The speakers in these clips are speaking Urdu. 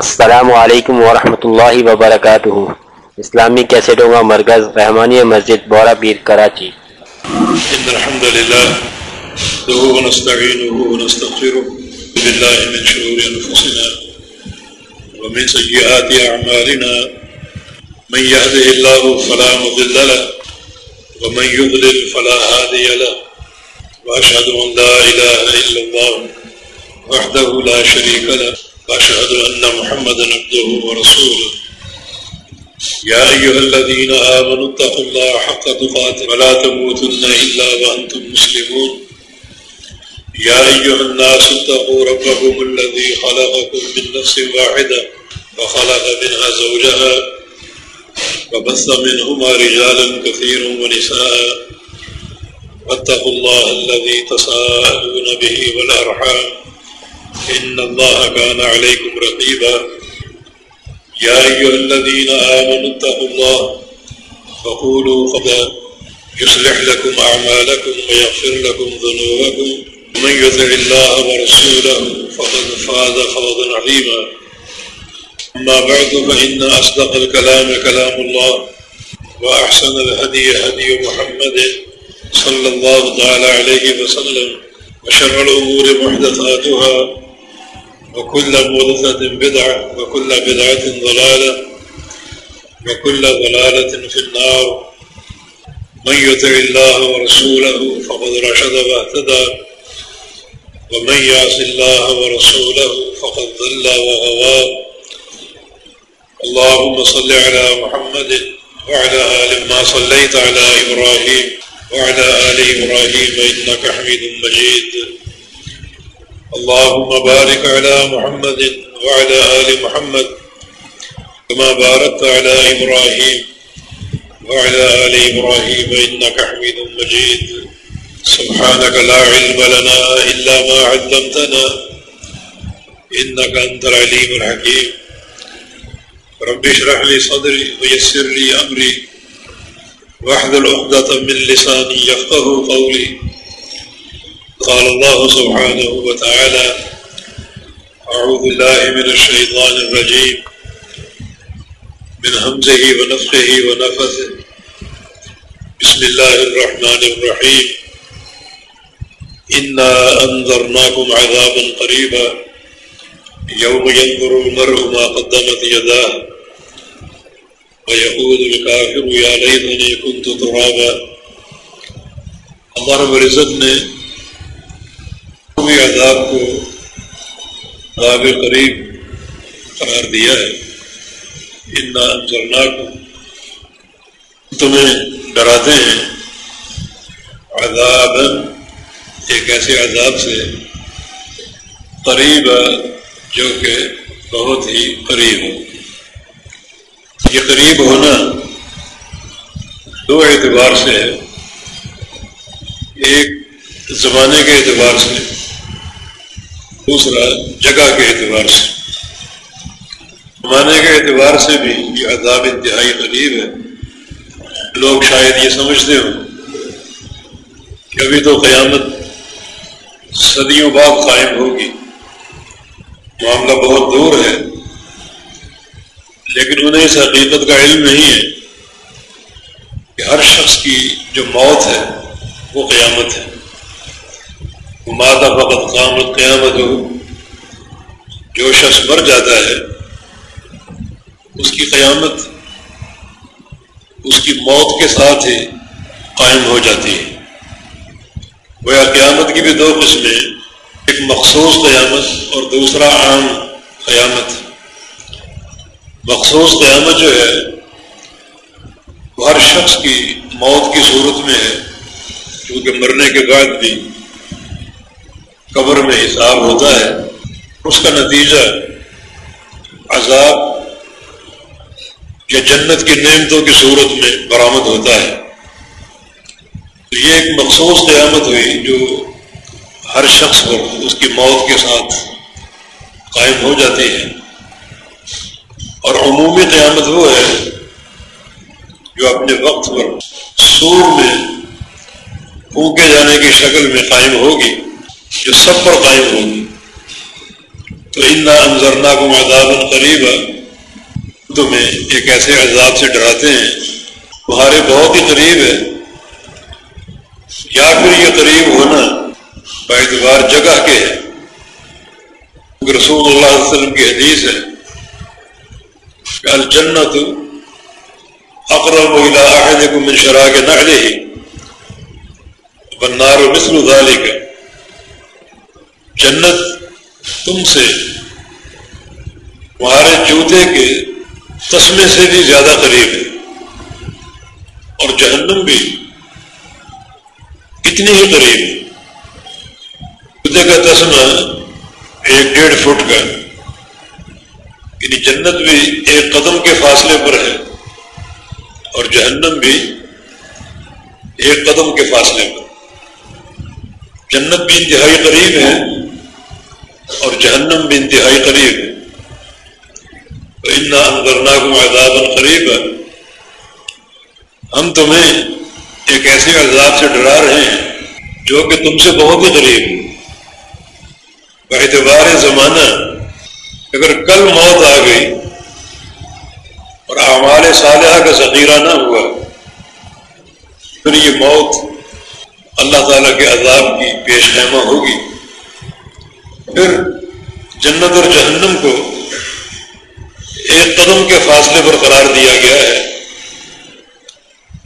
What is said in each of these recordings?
السلام علیکم ورحمۃ اللہ وبرکاتہ۔ اسلامی کیسٹوں کا مرکز رحمانی مسجد بورا پیر کراچی۔ ان الحمد لله نحمده ونستعينه ونستغفره بالله من شرور انفسنا ومن سيئات اعمالنا۔ من يهده الله فلا مضل له ومن يضلل فلا هادي له۔ واشهد ان لا اله الا الله وحده لا شريك له۔ وأشهد أن محمد عبده ورسوله. يا أيها الذين آمنوا اتقوا الله حق تقاته. ولا تموتن إلا وأنتم مسلمون. يا أيها الناس اتقوا ربكم الذي خلقكم من نفس واحدة وخلق منها زوجها وبث منهما رجالا كثيرا ونساء. واتقوا الله الذي تساءلون به والأرحام. إن الله كان عليكم رقيبا. يا أيها الذين آمنوا اتقوا الله فقولوا قد يصلح لكم أعمالكم ويغفر لكم ذنوبكم. من يذع الله ورسوله فقد فاز فوضا عظيما. أما بعد، فإن أصدق الكلام كلام الله وأحسن الهدي هدي محمد صلى الله تعالى عليه وسلم وشر الأمور محدثاتها وكل مغلثة بدعة وكل بدعة ضلالة وكل ضلالة في النار. من يتع الله ورسوله فقد رشد واهتدى. ومن يعص الله ورسوله فقد ظل وغوى. اللهم صل على محمد وعلى آل ما صليت على إبراهيم وعلى آل إبراهيم إنك حميد مجيد. اللهم بارك على محمد وعلى آل محمد كما باركت على إبراهيم وعلى آل إبراهيم إنك حميد مجيد. سبحانك لا علم لنا إلا ما علمتنا إنك أنت العليم الحكيم. رب اشرح لي صدري ويسر لي أمري واحذل عقدة من لساني يفقه قولي. قال الله سبحانه وتعالى أعوذ بالله من الشيطان الرجيم. من همزه ونفخه ونفثه. بسم الله الرحمن الرحيم. إنا أنذرناكم عذابا قريبا. يوم ينظر المرء ما قدمت يداه. ويقول الكافر يا ليتني كنت ترابا. اللہ رب العزت نے عذاب کو عذاب قریب قرار دیا ہے۔ ان کو تمہیں ڈراتے ہیں۔ عذاب ایک ایسے عذاب سے قریب جو کہ بہت ہی قریب ہو۔ یہ قریب ہونا دو اعتبار سے ہے۔ ایک زمانے کے اعتبار سے دوسرا جگہ کے اعتبار سے۔ زمانے کے اعتبار سے بھی یہ عذاب انتہائی قریب ہے۔ لوگ شاید یہ سمجھتے ہوں کہ ابھی تو قیامت صدیوں بعد قائم ہوگی۔ معاملہ بہت دور ہے۔ لیکن انہیں اس حقیقت کا علم نہیں ہے کہ ہر شخص کی جو موت ہے وہ قیامت ہے۔ مادہ فقط قامت قیامت ہو، جو شخص مر جاتا ہے، اس کی قیامت، اس کی موت کے ساتھ ہی قائم ہو جاتی ہے۔ وہ قیامت کی بھی دو قسمیں ایک مخصوص قیامت اور دوسرا عام قیامت۔ مخصوص قیامت جو ہے، وہ ہر شخص کی موت کی صورت میں ہے کیونکہ مرنے کے بعد بھی قبر میں حساب ہوتا ہے، اس کا نتیجہ عذاب یا جنت کی نعمتوں کی صورت میں برآمد ہوتا ہے۔ تو یہ ایک مخصوص قیامت ہوئی جو ہر شخص پر اس کی موت کے ساتھ قائم ہو جاتی ہے۔ اور عمومی قیامت وہ ہے جو اپنے وقت پر سور میں پھونکے جانے کی شکل میں قائم ہوگی۔ جو سب پر قائم ہوگی تو انا انضرنا کو مذاب قریب تمہیں ایک ایسے عذاب سے ڈراتے ہیں، تمہارے بہت ہی قریب ہے یا پھر یہ قریب ہونا اعتبار جگہ کے ہے۔ رسول اللہ علیہ وسلم کی حدیث ہے کہ الجنت اقرب الى احدكم من شراك نعله والنار مثل ذلك۔ جنت تم سے تمہارے جوتے کے تسمے سے بھی زیادہ قریب ہے۔ اور جہنم بھی اتنی ہی قریب ہے۔ جوتے کا تسمہ ایک ڈیڑھ فٹ کا یعنی جنت بھی ایک قدم کے فاصلے پر ہے اور جہنم بھی ایک قدم کے فاصلے پر۔ جنت بھی انتہائی قریب ہے۔ اور جہنم بھی انتہائی قریب ہے۔ اندرنا کو عذاب قریب ہے ہم تمہیں ایک ایسے عذاب سے ڈرا رہے ہیں جو کہ تم سے بہت ہی قریب ہے۔ اعتبار زمانہ اگر کل موت آ گئی اور ہمارے صالحہ کا ذخیرہ نہ ہوا، پھر یہ موت اللہ تعالیٰ کے عذاب کی پیش خیمہ ہوگی۔ پھر جنت اور جہنم کو ایک قدم کے فاصلے پر قرار دیا گیا ہے۔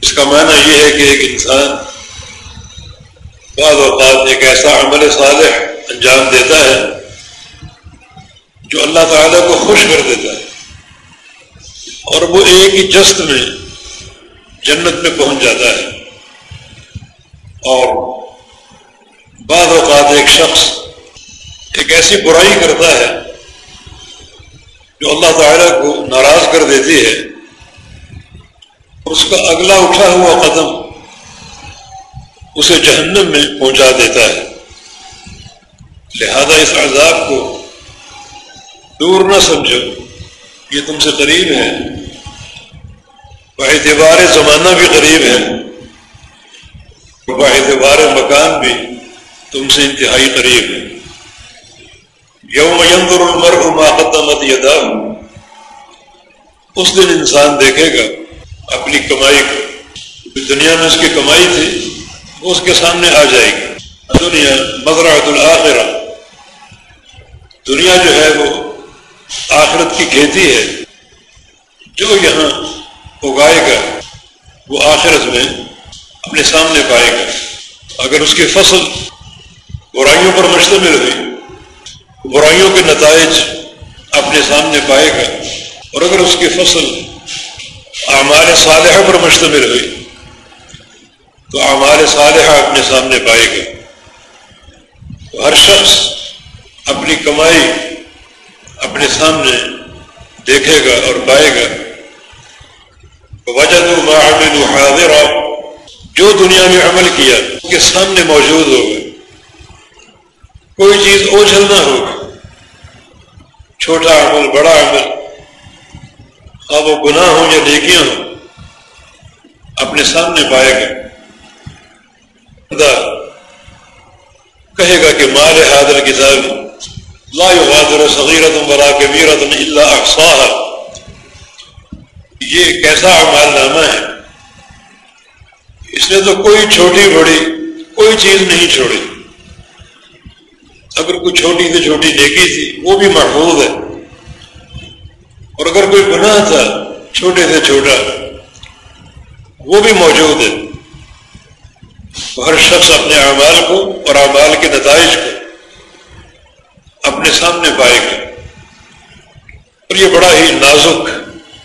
اس کا معنی یہ ہے کہ ایک انسان بعض اوقات ایک ایسا عمل صالح انجام دیتا ہے جو اللہ تعالیٰ کو خوش کر دیتا ہے اور وہ ایک ہی جست میں جنت میں پہنچ جاتا ہے۔ اور بعض اوقات ایک شخص ایک ایسی برائی کرتا ہے جو اللہ تعالیٰ کو ناراض کر دیتی ہے اور اس کا اگلا اٹھا ہوا قدم اسے جہنم میں پہنچا دیتا ہے۔ لہذا اس عذاب کو دور نہ سمجھو، یہ تم سے قریب ہے۔ اعتبار زمانہ بھی قریب ہے۔ اعتبار مکان بھی تم سے انتہائی قریب ہے۔ یوم ينظر المرء ما قدمت يداه اس دن انسان دیکھے گا اپنی کمائی کو. دنیا میں اس کی کمائی تھی، وہ اس کے سامنے آ جائے گی. دنیا مزرعۃ الاخرہ. دنیا جو ہے وہ آخرت کی کھیتی ہے. جو یہاں اگائے گا، وہ آخرت میں اپنے سامنے پائے گا. اگر اس کی فصل برائیوں پر مشتمل ہوئی برائیوں کے نتائج اپنے سامنے پائے گا اور اگر اس کی فصل اعمال صالحہ پر مشتمل ہوئی تو اعمال صالحہ اپنے سامنے پائے گا تو ہر شخص اپنی کمائی اپنے سامنے دیکھے گا اور پائے گا۔ وجہ تو عمل حاضر جو دنیا میں عمل کیا اس کے سامنے موجود ہوگا کوئی چیز اوجھل نہ ہوگا چھوٹا عمل بڑا عمل اب وہ گناہ ہوں یا نیکیاں ہوں، اپنے سامنے پائے گا۔ کہے گا کہ مال حاضر کتاب، لا يغادر صغيرة ولا كبيرة إلا أحصاها یہ کیسا اعمال نامہ ہے؟ اس نے تو کوئی چھوٹی بڑی، کوئی چیز نہیں چھوڑی۔ اگر کوئی چھوٹی سے چھوٹی نیکی تھی وہ بھی محفوظ ہے۔ اور اگر کوئی گناہ تھا، چھوٹے سے چھوٹا، وہ بھی موجود ہے۔ ہر شخص اپنے اعمال کو اور اعمال کے نتائج کو اپنے سامنے پائے گا۔ اور یہ بڑا ہی نازک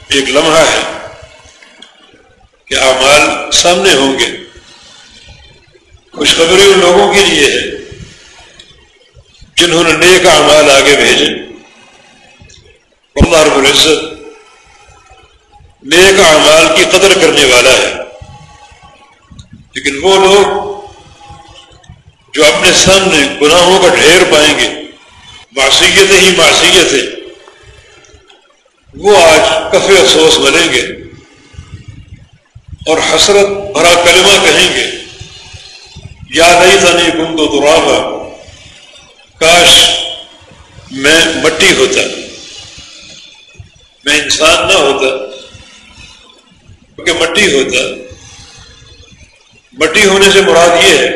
ایک لمحہ ہے کہ اعمال سامنے ہوں گے۔ خوشخبری ان لوگوں کے لیے ہے۔ جنہوں نے نیک اعمال آگے بھیجے، اللہ رب العزت نیک اعمال کی قدر کرنے والا ہے۔ لیکن وہ لوگ جو اپنے سامنے گناہوں کا ڈھیر پائیں گے معصیت ہی معصیت ہے وہ آج کف افسوس بنیں گے اور حسرت بھرا کلمہ کہیں گے، یا نہیں تھا نہیں گم تو درابا کاش میں مٹی ہوتا میں انسان نہ ہوتا کیونکہ مٹی ہوتا۔ مٹی ہونے سے مراد یہ ہے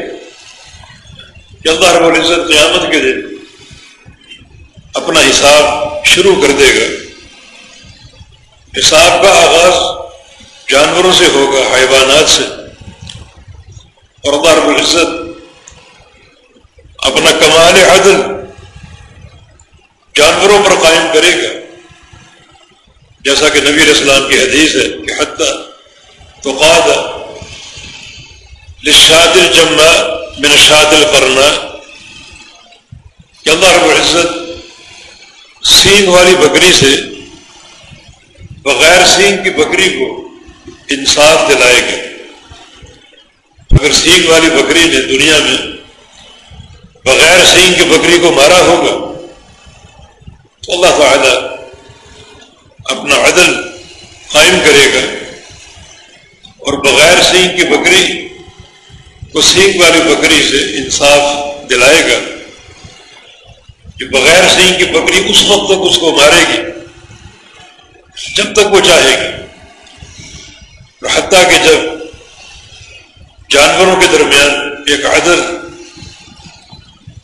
کہ اللہ رب العزت قیامت کے دن اپنا حساب شروع کر دے گا۔ حساب کا آغاز جانوروں سے ہوگا، حیوانات سے۔ اور اللہ رب العزت اپنا کمال عدل جانوروں پر قائم کرے گا۔ جیسا کہ نبی اسلام کی حدیث ہے کہ حتیٰ تو قاد لشاد الجمع من شاد القرنا کہ اللہ رب العزت سینگ والی بکری سے بغیر سینگ کی بکری کو انصاف دلائے گا۔ اگر سینگ والی بکری نے دنیا میں بغیر سینگ کی بکری کو مارا ہوگا اللہ تعالی اپنا عدل قائم کرے گا اور بغیر سینگ کی بکری کو سینگ والی بکری سے انصاف دلائے گا کہ بغیر سینگ کی بکری اس وقت تک اس کو مارے گی، جب تک وہ چاہے گی۔ حتیٰ کہ جب جانوروں کے درمیان ایک عدل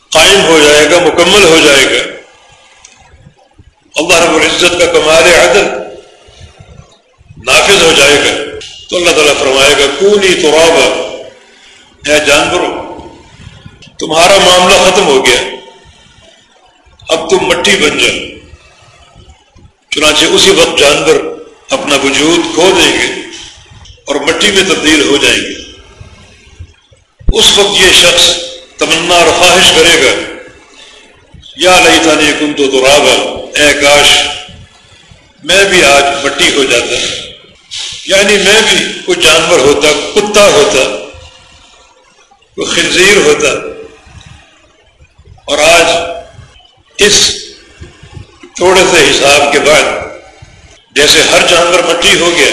قائم ہو جائے گا، مکمل ہو جائے گا اللہ رب العزت کا کمال عدل نافذ ہو جائے گا۔ تو اللہ تعالیٰ فرمائے گا، کونی تو اے جانوروں تمہارا معاملہ ختم ہو گیا۔ اب تم مٹی بن جاؤ۔ چنانچہ اسی وقت جانور اپنا وجود کھو دیں گے اور مٹی میں تبدیل ہو جائیں گے۔ اس وقت یہ شخص تمنا اور خواہش کرے گا، یا لئی تانی کن تو راب اے کاش، میں بھی آج مٹی ہو جاتا یعنی میں بھی کوئی جانور ہوتا، کتا ہوتا، کوئی خنزیر ہوتا۔ اور آج اس تھوڑے سے حساب کے بعد، جیسے ہر جانور مٹی ہو گیا،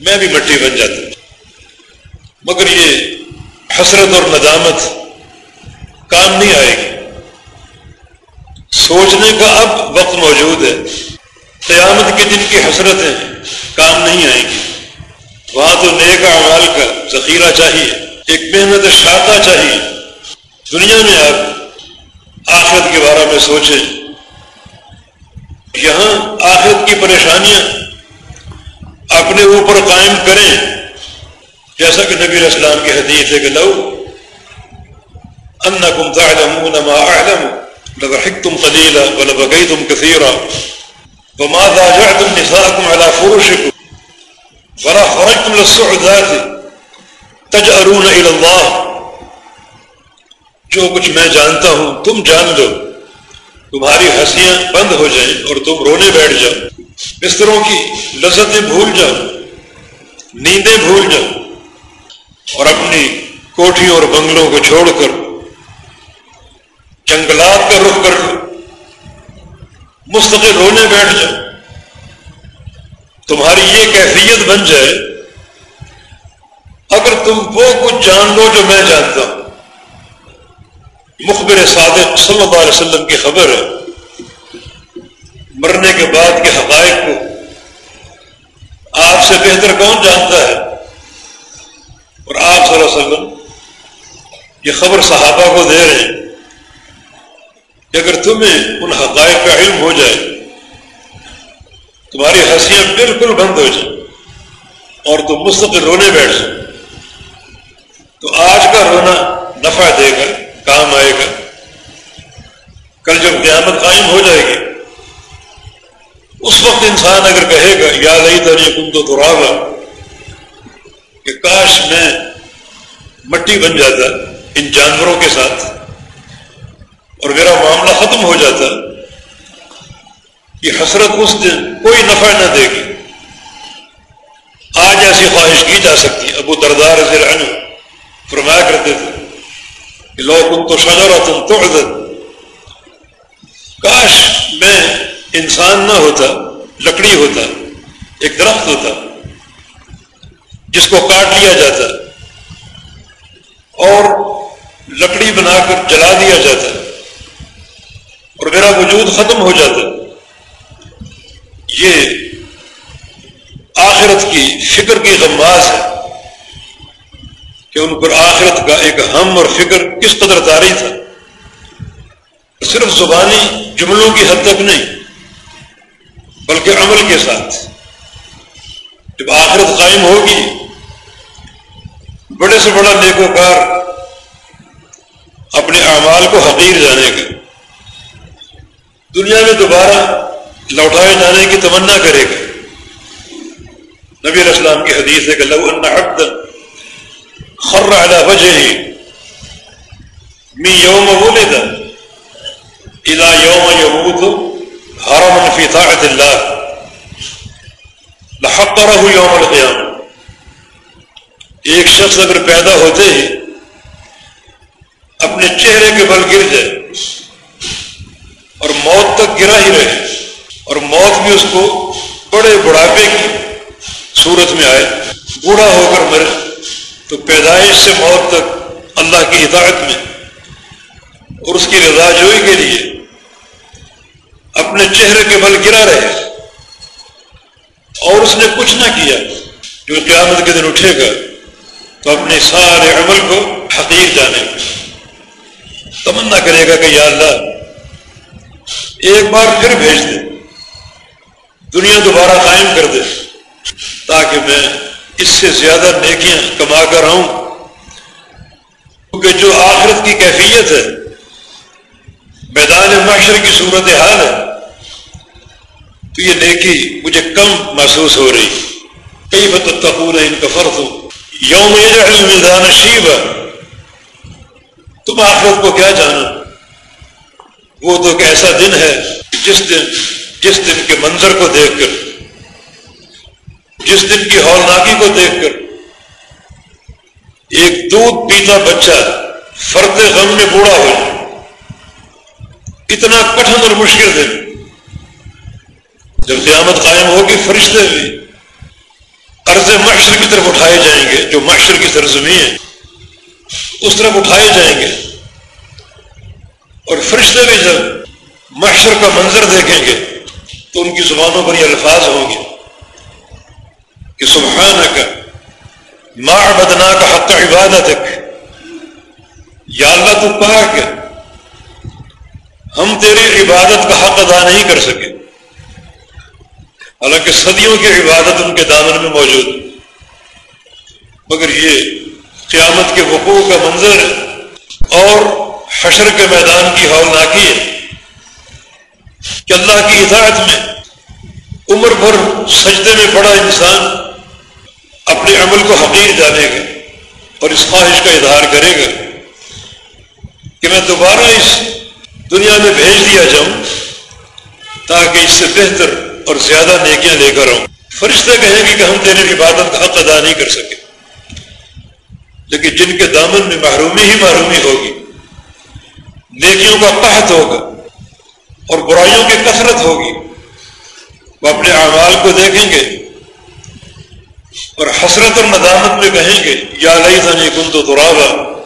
میں بھی مٹی بن جاتا۔ مگر یہ حسرت اور ندامت کام نہیں آئے گی۔ سوچنے کا اب وقت موجود ہے۔ قیامت کے دن کی حسرتیں کام نہیں آئیں گی۔ وہاں تو نیک اعمال کا ذخیرہ چاہیے، ایک محنت شاطہ چاہیے۔ دنیا میں آپ آخرت کے بارے میں سوچیں۔ یہاں آخرت کی پریشانیاں اپنے اوپر قائم کریں۔ جیسا کہ نبی اسلام کی حدیث ہے کہ لو انکم تعلمون ما اعلم۔ لضحكتم قليلا ولبقيتم كثيرا وما ضاجعتم نساءكم على فرشكم؟ ولا خرجتم للسعودات تجأرون الى الله. جو کچھ میں جانتا ہوں، تم جان لو. تمہاری ہنسیاں بند ہو جائیں اور تم رونے بیٹھ جاؤ. بستروں کی لذتیں بھول جاؤ. نیندیں بھول جاؤ. اور اپنی کوٹھیوں اور بنگلوں کو چھوڑ کر جنگلات کا رخ کر لو۔ مستقل رونے بیٹھ جاؤ۔ تمہاری یہ کیفیت بن جائے۔ اگر تم وہ کچھ جان لو جو میں جانتا ہوں۔ مخبر صادق صلی اللہ علیہ وسلم کی خبر ہے۔ مرنے کے بعد کے حقائق کو۔ آپ سے بہتر کون جانتا ہے؟ اور آپ صلی اللہ علیہ وسلم یہ خبر صحابہ کو دے رہے ہیں۔ کہ اگر تمہیں ان حقائق کا علم ہو جائے، تمہاری ہنسیاں بالکل بند ہو جائیں اور تم مستقل رونے بیٹھ جائیں تو آج کا رونا نفع دے گا، کام آئے گا۔ کل جب قیامت قائم ہو جائے گی، اس وقت انسان اگر کہے گا، یا نہیں تھا یہ کن تو راگا کہ کاش میں مٹی بن جاتا ان جانوروں کے ساتھ۔ اور میرا معاملہ ختم ہو جاتا یہ حسرت اس دن کوئی نفع نہ دے گی۔ آج ایسی خواہش کی جا سکتی۔ ابو دردار عنہ فرمایا کرتے تھے کہ لوگ ان تو شجر تم تو کاش میں انسان نہ ہوتا، لکڑی ہوتا، ایک درخت ہوتا، جس کو کاٹ لیا جاتا اور لکڑی بنا کر جلا دیا جاتا۔ وجود ختم ہو جاتا یہ آخرت کی فکر کی غماز ہے کہ ان پر آخرت کا ایک ہم اور فکر کس قدر تاری تھا۔ صرف زبانی جملوں کی حد تک نہیں، بلکہ عمل کے ساتھ۔ جب آخرت قائم ہوگی، بڑے سے بڑا نیکوکار اپنے اعمال کو حقیر جانے گا۔ دنیا میں دوبارہ لوٹائے جانے کی تمنا کرے گا۔ نبی علیہ السلام کی حدیث ہے کہ لو ان عبد خر على وجهه من يوم ولد الى يوم يموت هرما في طاعه الله لحقره يوم القيامه ایک شخص اگر پیدا ہوتے ہی اپنے چہرے کے بل گر جائے اور موت تک گرا ہی رہے اور موت بھی اس کو بڑے بڑھاپے کی صورت میں آئے۔ بوڑھا ہو کر مرے۔ تو پیدائش سے موت تک اللہ کی ہدایت میں۔ اور اس کی رضا جوئی کے لیے اپنے چہرے کے بل گرا رہے۔ اور اس نے کچھ نہ کیا۔ جو قیامت کے دن اٹھے گا، تو اپنے سارے عمل کو حقیق جانے۔ تمنا کرے گا کہ یا اللہ ایک بار پھر بھیج دے۔ دنیا دوبارہ قائم کر دے۔ تاکہ میں اس سے زیادہ نیکیاں کما کر آؤں۔ کیونکہ جو آخرت کی کیفیت ہے، میدان معاشر کی صورت حال ہے، تو یہ نیکی مجھے کم محسوس ہو رہی۔ کئی بتقول ان کا فرض ہو یوم میدان شیب تم آخرت کو کیا جانا وہ تو ایک ایسا دن ہے جس دن جس دن کے منظر کو دیکھ کر جس دن کی ہولناکی کو دیکھ کر ایک دودھ پیتا بچہ فرد غم میں بوڑھا ہو جائے۔ اتنا کٹھن اور مشکل دن۔ جب قیامت قائم ہوگی فرشتے بھی عرض معاشر کی طرف اٹھائے جائیں گے، جو معاشر کی سرزمی ہے، اس طرف اٹھائے جائیں گے۔ اور فرشتے بھی جب محشر کا منظر دیکھیں گے تو ان کی زبانوں پر یہ الفاظ ہوں گے کہ سبحانہ کا ماں بدنا کا حق عبادت یا اللہ تو پاک ہے، ہم تیری عبادت کا حق ادا نہیں کر سکے۔ حالانکہ صدیوں کی عبادت ان کے دامن میں موجود۔ مگر یہ قیامت کے وقوع کا منظر اور حشر کے میدان کی ہولناکی ہے کہ اللہ کی اطاعت میں عمر بھر سجدے میں پڑا انسان اپنے عمل کو حقیر جانے گا اور اس خواہش کا اظہار کرے گا کہ میں دوبارہ اس دنیا میں بھیج دیا جاؤں تاکہ اس سے بہتر اور زیادہ نیکیاں لے کر آؤں۔ فرشتے کہیں گے کہ ہم تیری عبادت کا حق ادا نہیں کر سکے۔ لیکن جن کے دامن میں محرومی ہی محرومی ہوگی نیکیوں کا قحط ہوگا اور برائیوں کی کثرت ہوگی۔ وہ اپنے اعمال کو دیکھیں گے اور حسرت اور ندامت میں کہیں گے، یا لئی تھا کن تو ترابا،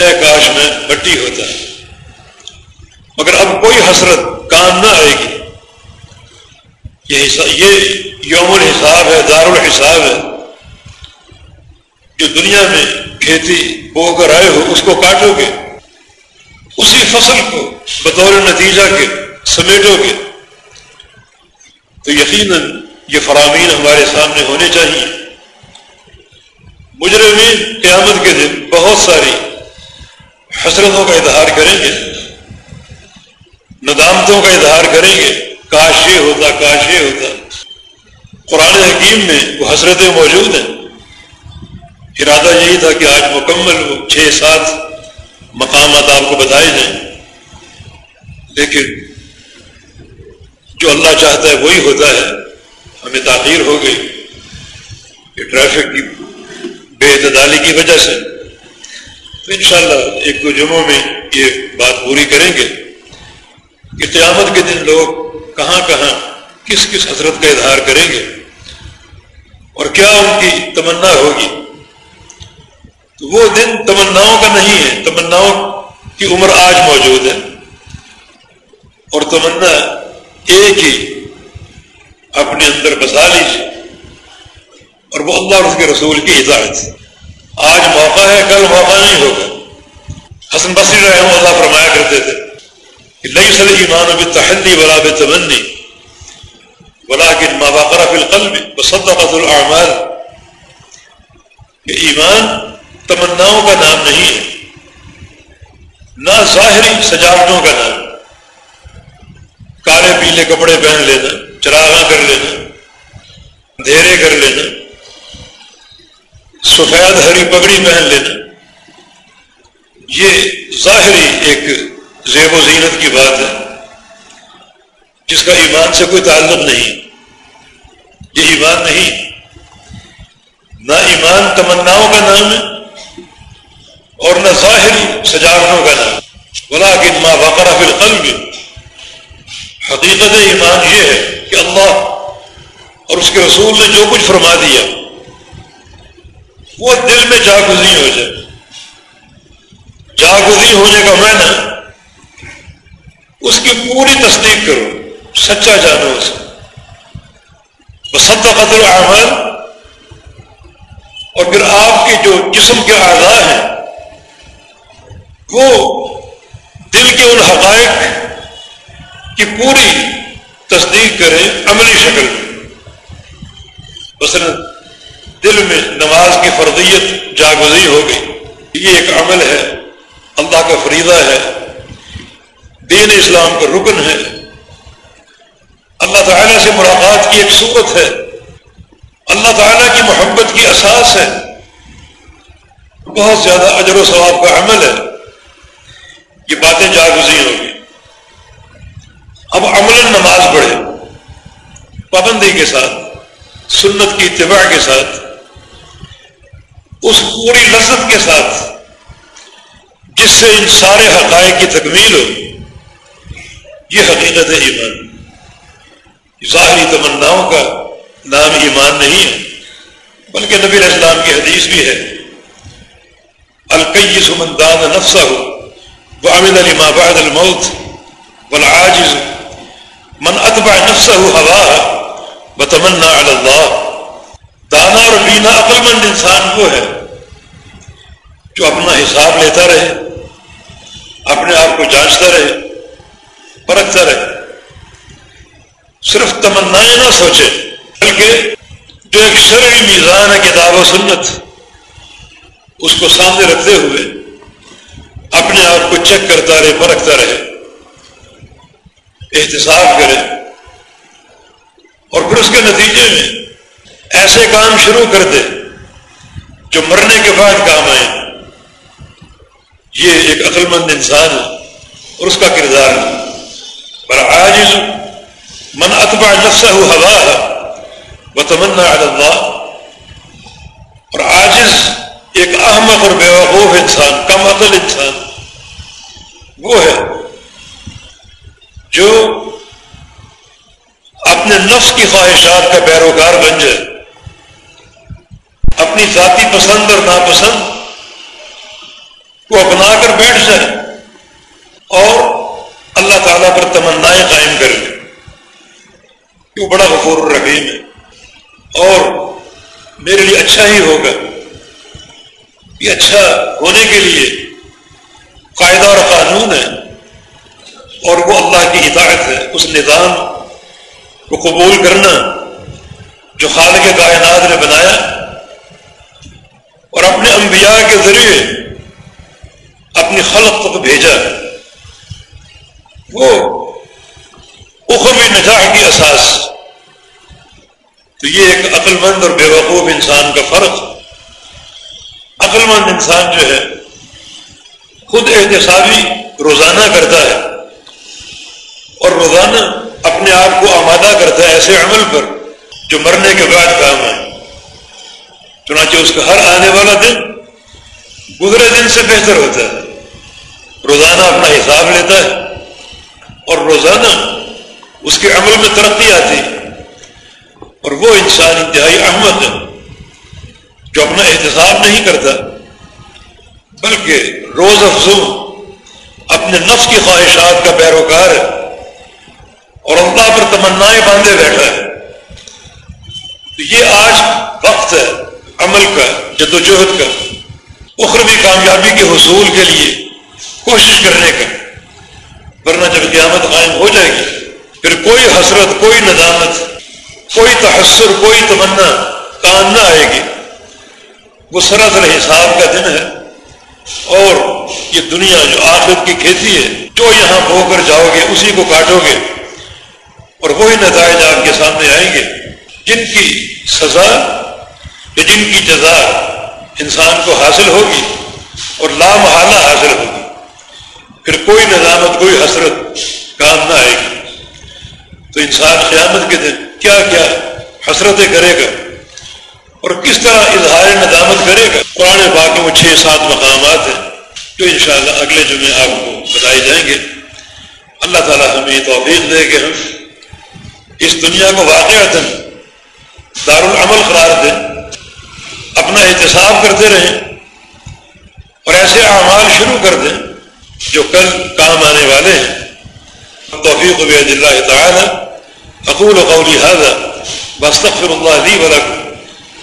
اے کاش میں مٹی ہوتا۔ ہے مگر اب کوئی حسرت کام نہ آئے گی۔ یہ یوم الحساب ہے دار الحساب ہے۔ جو دنیا میں کھیتی بو کر آئے ہو، اس کو کاٹو گے۔ اسی فصل کو بطور نتیجہ کے سمیٹو گے۔ تو یقیناً یہ فرامین ہمارے سامنے ہونے چاہیے۔ مجرمین قیامت کے دن بہت ساری حسرتوں کا اظہار کریں گے، ندامتوں کا اظہار کریں گے۔ کاش یہ ہوتا، کاش یہ ہوتا۔ قرآن حکیم میں وہ حسرتیں موجود ہیں۔ ارادہ یہی تھا کہ آج مکمل وہ چھ سات مقامات آپ کو بتائے جائیں لیکن جو اللہ چاہتا ہے وہی ہوتا ہے۔ ہمیں تاخیر ہو گئی کہ ٹریفک کی بے اعتدالی کی وجہ سے۔ تو انشاءاللہ ایک دو جمعوں میں یہ بات پوری کریں گے کہ قیامت کے دن لوگ کہاں کہاں کس کس حضرت کا اظہار کریں گے اور کیا ان کی تمنا ہوگی۔ تو وہ دن تمناؤں کا نہیں ہے، تمناؤں کی عمر آج موجود ہے۔ اور تمنا ایک ہی اپنے اندر بسا لیجیے اور وہ اللہ اور اس کے رسول کی ہدایت آج موقع ہے، کل موقع نہیں ہوگا۔ حسن بصری رحم اللہ فرمایا کرتے تھے کہ نئی سلی ایمان اب تحلی ولا بے تمنی ولا کن ماں باقرا القلب بصدقت الاعمال کہ ایمان تمناؤں کا نام نہیں ہے۔ نہ ظاہری سجاوٹوں کا نام۔ کالے پیلے کپڑے پہن لینا، چراغاں کر لینا دھیرے کر لینا۔ سفید ہری پگڑی پہن لینا۔ یہ ظاہری ایک زیب و زینت کی بات ہے، جس کا ایمان سے کوئی تعلق نہیں۔ یہ ایمان نہیں، نہ ایمان تمناؤں کا نام ہے اور نہ ظاہری سجاوٹوں کا نام۔ بلا کہ ماں بقرا القلب۔ حقیقت ایمان یہ ہے کہ اللہ اور اس کے رسول نے جو کچھ فرما دیا، وہ دل میں جاگزی ہو جائے۔ جاگزی ہونے کا معنی اس کی پوری تصدیق کرو، سچا جانو اسے۔ بسد قدر اعمال اور پھر آپ کے جو جسم کے اعضاء ہیں وہ دل کے ان حقائق کی پوری تصدیق کریں عملی شکل میں۔ مثلا دل میں نماز کی فرضیت جاگزی ہو گئی۔ یہ ایک عمل ہے، اللہ کا فریضہ ہے، دین اسلام کا رکن ہے۔ اللہ تعالیٰ سے ملاقات کی ایک صورت ہے۔ اللہ تعالیٰ کی محبت کی اساس ہے۔ بہت زیادہ اجر و ثواب کا عمل ہے۔ یہ باتیں جاگزی ہوگی اب عمل نماز پڑھے پابندی کے ساتھ، سنت کی اتباع کے ساتھ، اس پوری لذت کے ساتھ، جس سے ان سارے حقائق کی تکمیل ہو، یہ حقیقت ہے ایمان۔ ظاہری تمناؤں کا نام ایمان نہیں ہے، بلکہ نبی علیہ السلام کی حدیث بھی ہے۔ القیس من دان نفسہ وہ امن علی بعد الموت، والعاجز، من اتبع نفسہ ہوا بتمنا اللہ دانا اور بینا عقل مند انسان وہ ہے، جو اپنا حساب لیتا رہے، اپنے آپ کو جانچتا رہے، پرکھتا رہے۔ صرف تمنائیں نہ سوچے، بلکہ جو ایک شرعی میزان ہے کتاب و سنت، اس کو سامنے رکھتے ہوئے اپنے آپ کو چیک کرتا رہے، پرکھتا رہے۔ احتساب کرے۔ اور پھر اس کے نتیجے میں ایسے کام شروع کر دے جو مرنے کے بعد کام آئے۔ یہ ایک عقل مند انسان ہے اور اس کا کردار۔ ہے پر آج من اتبع نفسہ ہوا ہے تمنا اللہ اور آجز ایک احمد اور بیوقوف انسان، کم عقل انسان۔ وہ ہے جو اپنے نفس کی خواہشات کا پیروکار بن جائے، اپنی ذاتی پسند اور ناپسند کو اپنا کر بیٹھ جائے اور اللہ تعالیٰ پر تمنائیں قائم کر لے۔ وہ بڑا غفور الرحیم ہے۔ اور میرے لیے اچھا ہی ہوگا۔ یہ اچھا ہونے کے لیے قاعدہ اور قانون ہے اور وہ اللہ کی ہدایت ہے، اس نظام کو قبول کرنا جو خالق کائنات نے بنایا اور اپنے انبیاء کے ذریعے اپنی خلق تک بھیجا وہ اخروی نجاح کی اساس۔ تو یہ ایک عقل مند اور بے وقوف انسان کا فرق۔ عقل مند انسان جو ہے خود احتسابی روزانہ کرتا ہے اور روزانہ اپنے آپ کو آمادہ کرتا ہے ایسے عمل پر جو مرنے کے بعد کام ہے چنانچہ اس کا ہر آنے والا دن گزرے دن سے بہتر ہوتا ہے۔ روزانہ اپنا حساب لیتا ہے اور روزانہ اس کے عمل میں ترقی آتی ہے۔ اور وہ انسان انتہائی احمد ہے جو اپنا احتساب نہیں کرتا، بلکہ روز افزوں اپنے نفس کی خواہشات کا پیروکار ہے اور اللہ پر تمنائیں باندھے بیٹھا ہے۔ تو یہ آج وقت ہے، عمل کا جد و جہد کا، اخروی کامیابی کے حصول کے لیے کوشش کرنے کا۔ ورنہ جب قیامت قائم ہو جائے گی، پھر کوئی حسرت، کوئی ندامت، کوئی تحسر، کوئی تمنا کام نہ آئے گی۔ وہ سراسر حساب کا دن ہے۔ اور یہ دنیا جو آخرت کی کھیتی ہے، جو یہاں بو کر جاؤ گے، اسی کو کاٹو گے۔ اور وہی نتائج آپ کے سامنے آئیں گے۔ جن کی سزا یا جن کی جزا انسان کو حاصل ہوگی اور لامحالہ حاصل ہوگی، پھر کوئی نظامت کوئی حسرت کام نہ آئے گی۔ تو انسان قیامت کے دن کیا کیا حسرتیں کرے گا۔ اور کس طرح اظہار ندامت کرے گا؟ قرآن باقی میں چھ سات مقامات ہیں جو انشاءاللہ اگلے جمعے آپ کو بتائے جائیں گے۔ اللہ تعالیٰ ہمیں یہ توفیق دے کہ ہم اس دنیا کو واقع دارالعمل قرار دیں، اپنا احتساب کرتے رہیں اور ایسے اعمال شروع کر دیں جو کل کام آنے والے ہیں۔ توفیق بید اللہ تعالی۔ اقول قولی هذا واستغفر الله لي ولكم